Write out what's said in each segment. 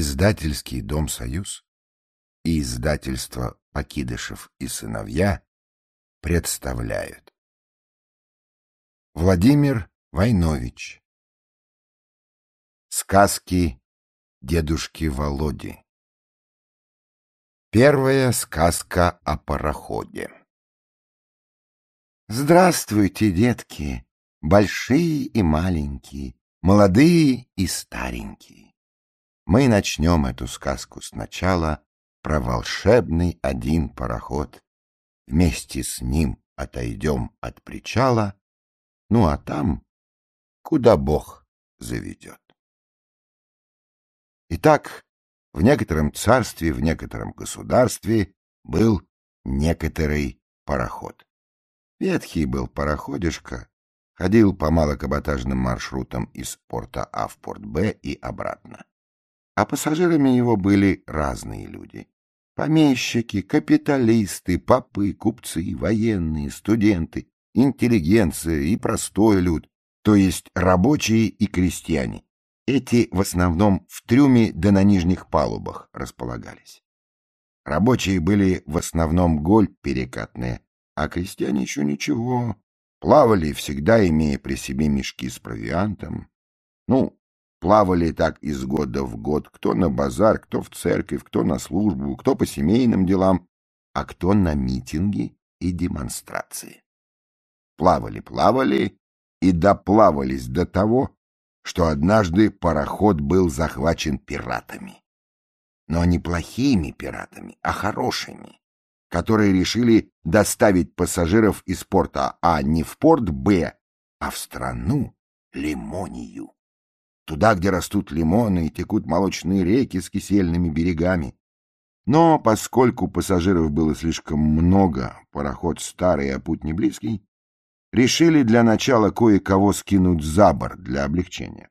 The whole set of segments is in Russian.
Издательский дом «Союз» и издательство «Покидышев и сыновья» представляют. Владимир Войнович Сказки дедушки Володи Первая сказка о пароходе Здравствуйте, детки, большие и маленькие, молодые и старенькие. Мы начнем эту сказку сначала про волшебный один пароход. Вместе с ним отойдем от причала, ну а там, куда Бог заведет. Итак, в некотором царстве, в некотором государстве был некоторый пароход. Ветхий был пароходишка, ходил по малокаботажным маршрутам из порта А в порт Б и обратно. А пассажирами его были разные люди. Помещики, капиталисты, попы, купцы, военные, студенты, интеллигенция и простой люд, то есть рабочие и крестьяне. Эти в основном в трюме да на нижних палубах располагались. Рабочие были в основном голь перекатные, а крестьяне еще ничего. Плавали, всегда имея при себе мешки с провиантом. Ну, плавали так из года в год, кто на базар, кто в церковь, кто на службу, кто по семейным делам, а кто на митинги и демонстрации. Плавали-плавали и доплавались до того, что однажды пароход был захвачен пиратами. Но не плохими пиратами, а хорошими которые решили доставить пассажиров из порта А не в порт Б, а в страну Лимонию. Туда, где растут лимоны и текут молочные реки с кисельными берегами. Но поскольку пассажиров было слишком много, пароход старый, а путь не близкий, решили для начала кое-кого скинуть за борт для облегчения.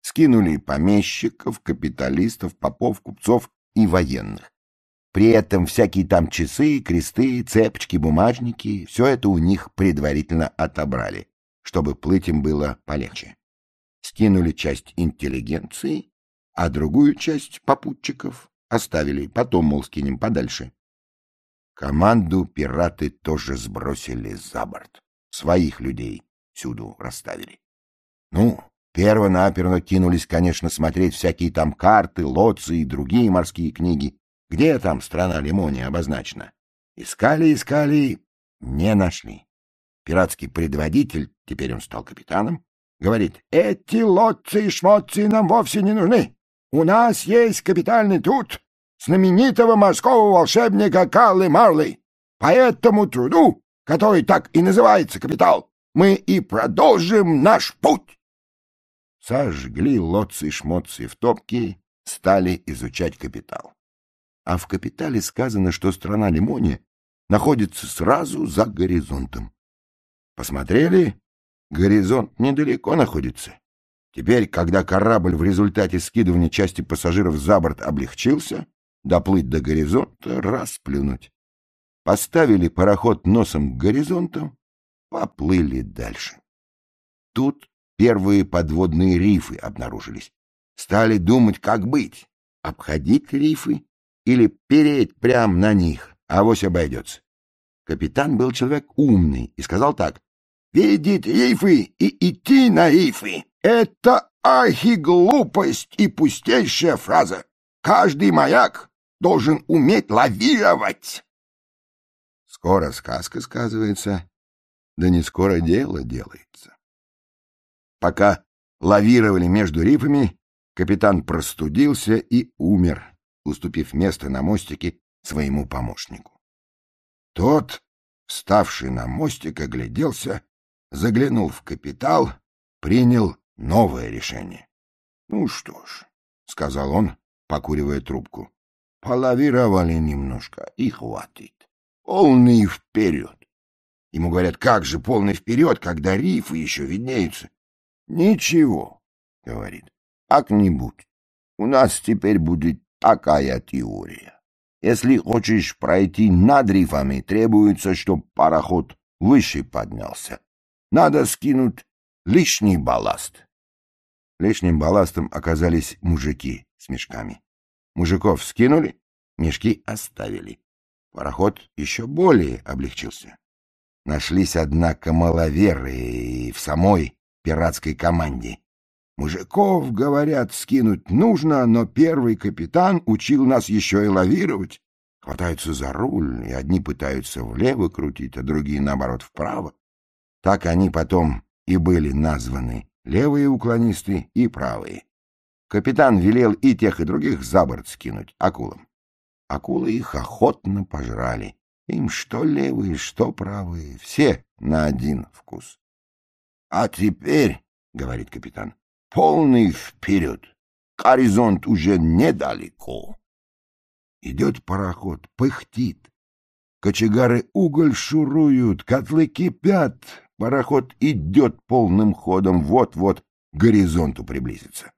Скинули помещиков, капиталистов, попов, купцов и военных. При этом всякие там часы, кресты, цепочки, бумажники — все это у них предварительно отобрали, чтобы плыть им было полегче. Скинули часть интеллигенции, а другую часть попутчиков оставили, потом, мол, скинем подальше. Команду пираты тоже сбросили за борт. Своих людей всюду расставили. Ну, перво-наперво кинулись, конечно, смотреть всякие там карты, лоции и другие морские книги, где там страна Лимония обозначена? Искали, искали, не нашли. Пиратский предводитель, теперь он стал капитаном, говорит, эти лодцы и шмотцы нам вовсе не нужны. У нас есть капитальный тут знаменитого морского волшебника Каллы Марли. По этому труду, который так и называется капитал, мы и продолжим наш путь. Сожгли лодцы и шмотцы в топки, стали изучать капитал а в капитале сказано, что страна Лимония находится сразу за горизонтом. Посмотрели? Горизонт недалеко находится. Теперь, когда корабль в результате скидывания части пассажиров за борт облегчился, доплыть до горизонта — расплюнуть. Поставили пароход носом к горизонту, поплыли дальше. Тут первые подводные рифы обнаружились. Стали думать, как быть — обходить рифы или переть прямо на них, а авось обойдется. Капитан был человек умный и сказал так. «Видеть рифы и идти на рифы — это архиглупость и пустейшая фраза. Каждый маяк должен уметь лавировать». Скоро сказка сказывается, да не скоро дело делается. Пока лавировали между рифами, капитан простудился и умер уступив место на мостике своему помощнику. Тот, вставший на мостик, огляделся, заглянул в капитал, принял новое решение. — Ну что ж, — сказал он, покуривая трубку, — полавировали немножко и хватит. Полный вперед. Ему говорят, как же полный вперед, когда рифы еще виднеются. — Ничего, — говорит, — как-нибудь. У нас теперь будет такая теория. Если хочешь пройти над рифами, требуется, чтобы пароход выше поднялся. Надо скинуть лишний балласт. Лишним балластом оказались мужики с мешками. Мужиков скинули, мешки оставили. Пароход еще более облегчился. Нашлись, однако, маловеры и в самой пиратской команде. Мужиков, говорят, скинуть нужно, но первый капитан учил нас еще и лавировать. Хватаются за руль, и одни пытаются влево крутить, а другие, наоборот, вправо. Так они потом и были названы левые уклонисты и правые. Капитан велел и тех, и других за борт скинуть акулам. Акулы их охотно пожрали. Им что левые, что правые, все на один вкус. — А теперь, — говорит капитан, — полный вперед. Горизонт уже недалеко. Идет пароход, пыхтит. Кочегары уголь шуруют, котлы кипят. Пароход идет полным ходом, вот-вот к горизонту приблизится.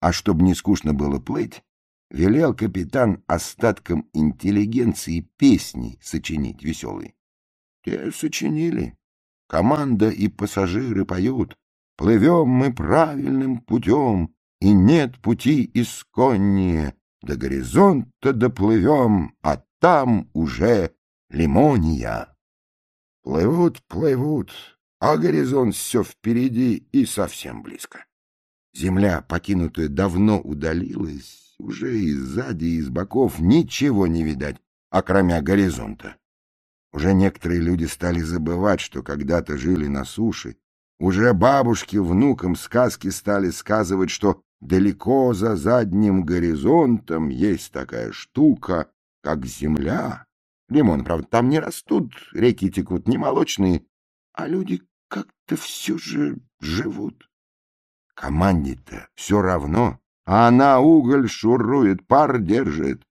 А чтобы не скучно было плыть, велел капитан остаткам интеллигенции песни сочинить веселые. Те сочинили. Команда и пассажиры поют. Плывем мы правильным путем, и нет пути исконнее. До горизонта доплывем, а там уже лимония. Плывут, плывут, а горизонт все впереди и совсем близко. Земля, покинутая, давно удалилась, уже и сзади, и с боков ничего не видать, окромя горизонта. Уже некоторые люди стали забывать, что когда-то жили на суше. Уже бабушки внукам сказки стали сказывать, что далеко за задним горизонтом есть такая штука, как земля. Лимон, правда, там не растут, реки текут не молочные, а люди как-то все же живут. Команде-то все равно, а она уголь шурует, пар держит.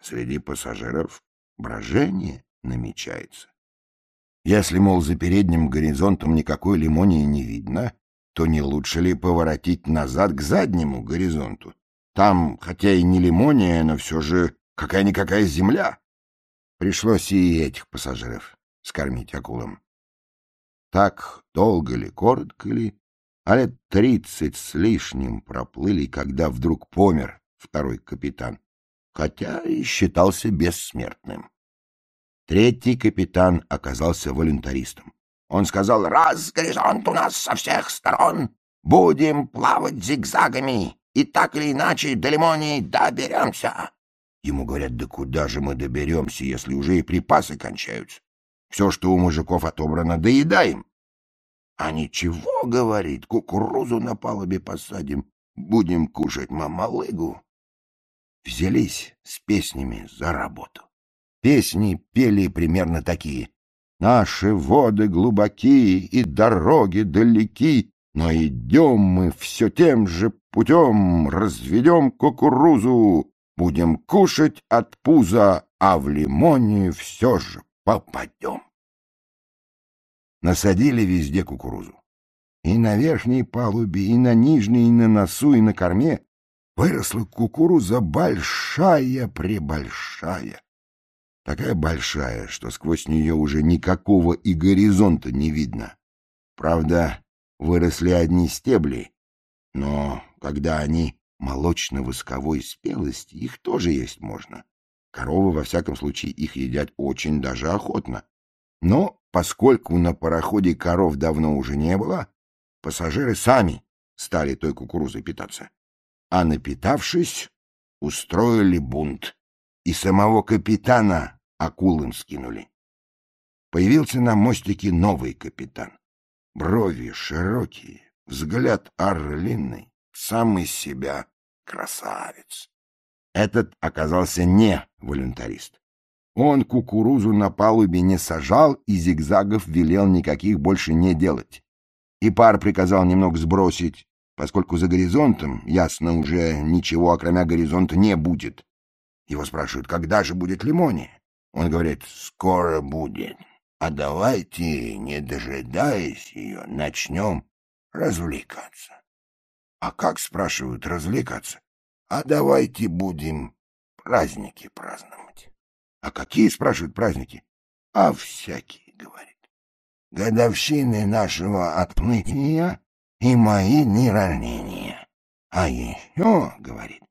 Среди пассажиров брожение намечается. Если, мол, за передним горизонтом никакой лимонии не видно, то не лучше ли поворотить назад к заднему горизонту? Там, хотя и не лимония, но все же какая-никакая земля. Пришлось и этих пассажиров скормить акулам. Так долго ли, коротко ли, а лет тридцать с лишним проплыли, когда вдруг помер второй капитан, хотя и считался бессмертным. Третий капитан оказался волюнтаристом. Он сказал, раз горизонт у нас со всех сторон, будем плавать зигзагами, и так или иначе до Лимонии доберемся. Ему говорят, да куда же мы доберемся, если уже и припасы кончаются? Все, что у мужиков отобрано, доедаем. А ничего, говорит, кукурузу на палубе посадим, будем кушать мамалыгу. Взялись с песнями за работу. Песни пели примерно такие. Наши воды глубоки и дороги далеки, но идем мы все тем же путем, разведем кукурузу, будем кушать от пуза, а в лимоне все же попадем. Насадили везде кукурузу. И на верхней палубе, и на нижней, и на носу, и на корме выросла кукуруза большая-пребольшая. Такая большая, что сквозь нее уже никакого и горизонта не видно. Правда, выросли одни стебли, но когда они молочно-восковой спелости, их тоже есть можно. Коровы, во всяком случае, их едят очень даже охотно. Но поскольку на пароходе коров давно уже не было, пассажиры сами стали той кукурузой питаться. А напитавшись, устроили бунт, и самого капитана акулам скинули. Появился на мостике новый капитан. Брови широкие, взгляд орлиный, сам из себя красавец. Этот оказался не волюнтарист. Он кукурузу на палубе не сажал и зигзагов велел никаких больше не делать. И пар приказал немного сбросить, поскольку за горизонтом, ясно, уже ничего, окромя горизонта, не будет. Его спрашивают, когда же будет лимония? Он говорит, скоро будет. А давайте, не дожидаясь ее, начнем развлекаться. А как, спрашивают, развлекаться? А давайте будем праздники праздновать. А какие, спрашивают, праздники? А всякие, говорит. Годовщины нашего отплытия и мои дни рождения. А еще, говорит,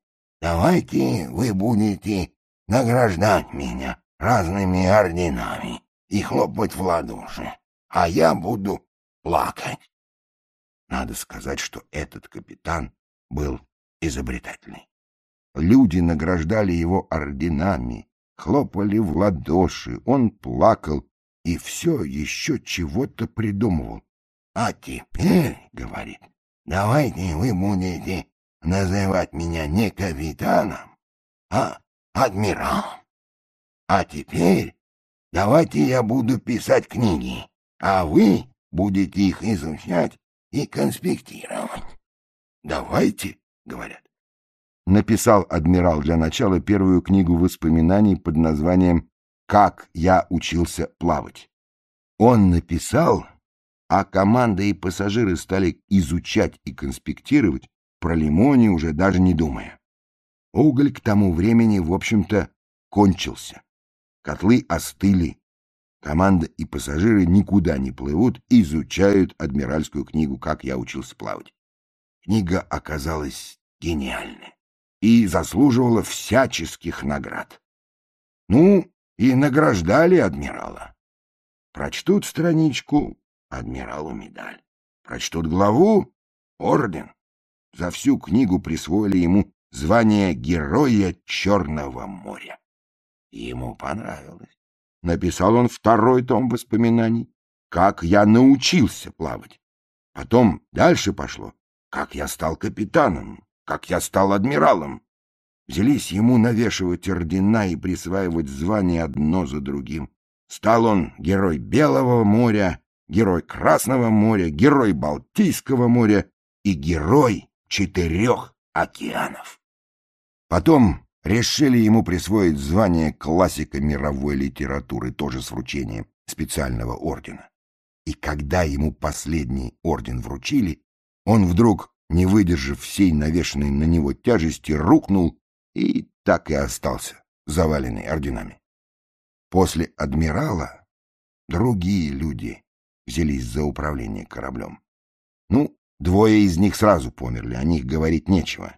давайте вы будете награждать меня разными орденами и хлопать в ладоши, а я буду плакать. Надо сказать, что этот капитан был изобретательный. Люди награждали его орденами, хлопали в ладоши, он плакал и все еще чего-то придумывал. — А теперь, — говорит, — давайте вы будете называть меня не капитаном, а адмиралом. А теперь давайте я буду писать книги, а вы будете их изучать и конспектировать. Давайте, — говорят. Написал адмирал для начала первую книгу воспоминаний под названием «Как я учился плавать». Он написал, а команда и пассажиры стали изучать и конспектировать про лимони уже даже не думая. Уголь к тому времени, в общем-то, кончился. Котлы остыли. Команда и пассажиры никуда не плывут, изучают адмиральскую книгу «Как я учился плавать». Книга оказалась гениальной и заслуживала всяческих наград. Ну, и награждали адмирала. Прочтут страничку — адмиралу медаль. Прочтут главу — орден за всю книгу присвоили ему звание Героя Черного моря. Ему понравилось. Написал он второй том воспоминаний, как я научился плавать. Потом дальше пошло, как я стал капитаном, как я стал адмиралом. Взялись ему навешивать ордена и присваивать звания одно за другим. Стал он герой Белого моря, герой Красного моря, герой Балтийского моря и герой четырех океанов. Потом решили ему присвоить звание классика мировой литературы, тоже с вручением специального ордена. И когда ему последний орден вручили, он вдруг, не выдержав всей навешенной на него тяжести, рухнул и так и остался заваленный орденами. После адмирала другие люди взялись за управление кораблем. Ну, Двое из них сразу померли, о них говорить нечего.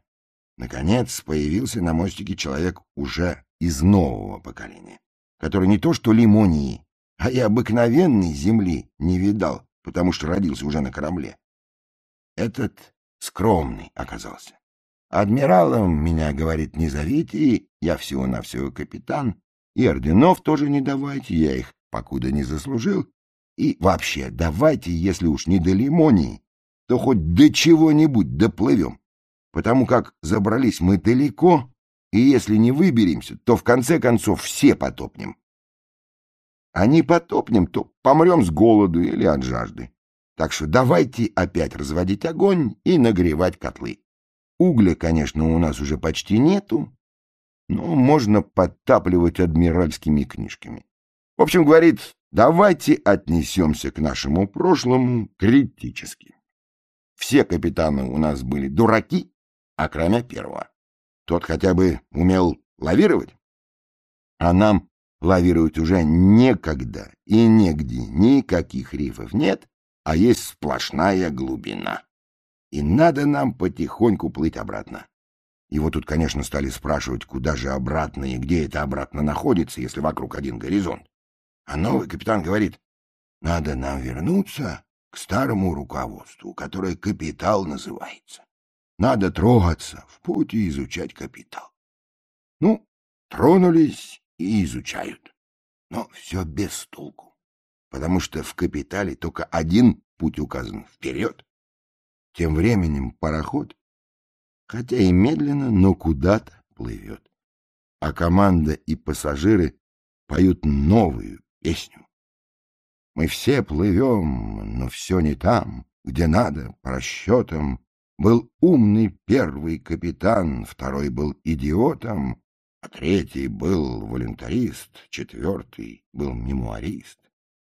Наконец появился на мостике человек уже из нового поколения, который не то что лимонии, а и обыкновенной земли не видал, потому что родился уже на корабле. Этот скромный оказался. Адмиралом меня, говорит, не зовите, я всего-навсего капитан, и орденов тоже не давайте, я их покуда не заслужил. И вообще, давайте, если уж не до лимонии, то хоть до чего-нибудь доплывем, потому как забрались мы далеко, и если не выберемся, то в конце концов все потопнем. А не потопнем, то помрем с голоду или от жажды. Так что давайте опять разводить огонь и нагревать котлы. Угля, конечно, у нас уже почти нету, но можно подтапливать адмиральскими книжками. В общем, говорит, давайте отнесемся к нашему прошлому критически. Все капитаны у нас были дураки, а кроме первого. Тот хотя бы умел лавировать. А нам лавировать уже некогда и негде никаких рифов нет, а есть сплошная глубина. И надо нам потихоньку плыть обратно. Вот тут, конечно, стали спрашивать, куда же обратно и где это обратно находится, если вокруг один горизонт. А новый капитан говорит, надо нам вернуться к старому руководству, которое капитал называется. Надо трогаться в путь и изучать капитал. Ну, тронулись и изучают. Но все без толку, потому что в капитале только один путь указан — вперед. Тем временем пароход, хотя и медленно, но куда-то плывет. А команда и пассажиры поют новую песню. Мы все плывем, но все не там, где надо, по расчетам. Был умный первый капитан, второй был идиотом, а третий был волюнтарист, четвертый был мемуарист.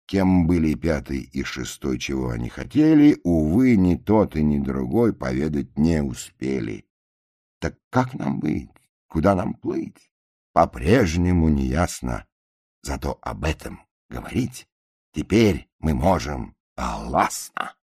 Кем были пятый и шестой, чего они хотели, увы, ни тот и ни другой поведать не успели. Так как нам быть? Куда нам плыть? По-прежнему неясно. Зато об этом говорить Теперь мы можем гласно.